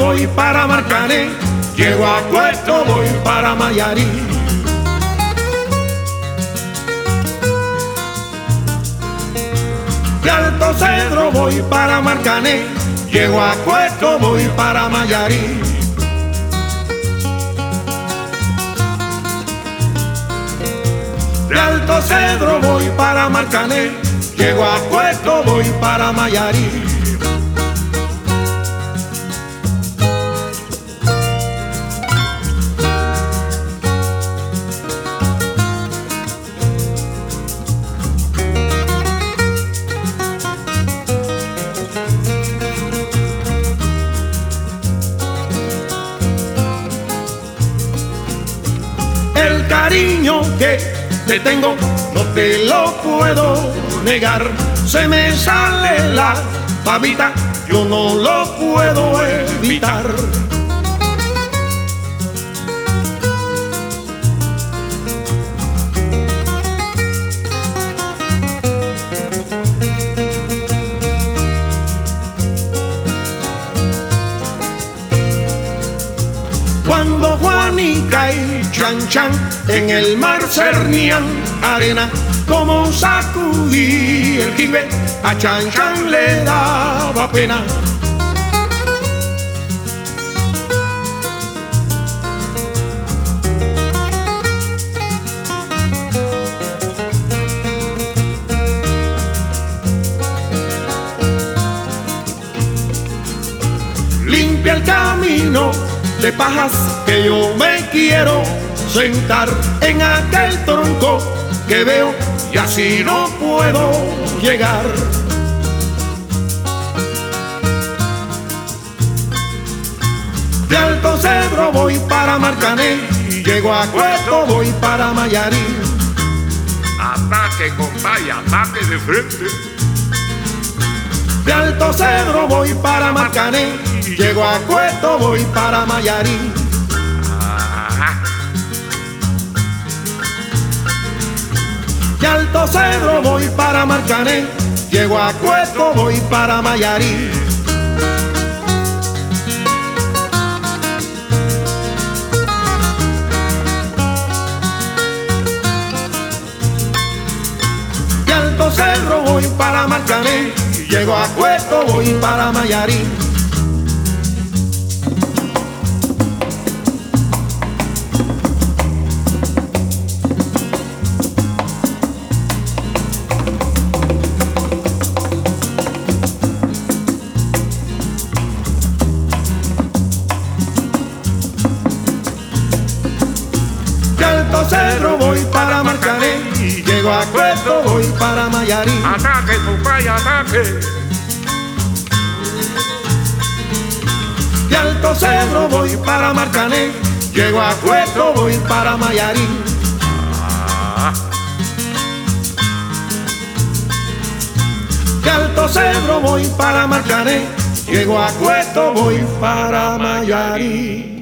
voy para Marcané, llego a Puerto, voy para Mayarí. De Alto Cedro voy para Marcané, llego a Puerto, voy para Mayarí. De Alto Cedro voy para Marcané, llego a Puerto, voy para Mayarí. Cariño que te tengo no te lo puedo negar. Se me sale la babita, yo no lo puedo evitar. Y Chan Chan en el mar cernían arena, como sacudí el jibe, a Chan Chan le daba pena. Limpia el camino de pajas que yo me quiero sentar en aquel tronco que veo y así no puedo llegar. De Alto Cedro voy para Marcané, llego a Cueto voy para Mayarí. Ataque, compadre, ataque de frente. De Alto Cedro voy para Marcané, llego a Cueto voy para Mayarí. Ajá. De Alto Cedro voy para Marcané, llego a Cueto voy para Mayarí. De Alto Cerro voy para Marcané, llego a Cueto voy para Mayarí. Voy para Marcané, llego a Cueto voy para Mayarí. Ataque, compadre, ataque. De Alto Cedro voy para Marcané, llego a Cueto voy para Mayarí. De Alto Cedro voy para Marcané, llego a Cueto voy para Mayarí.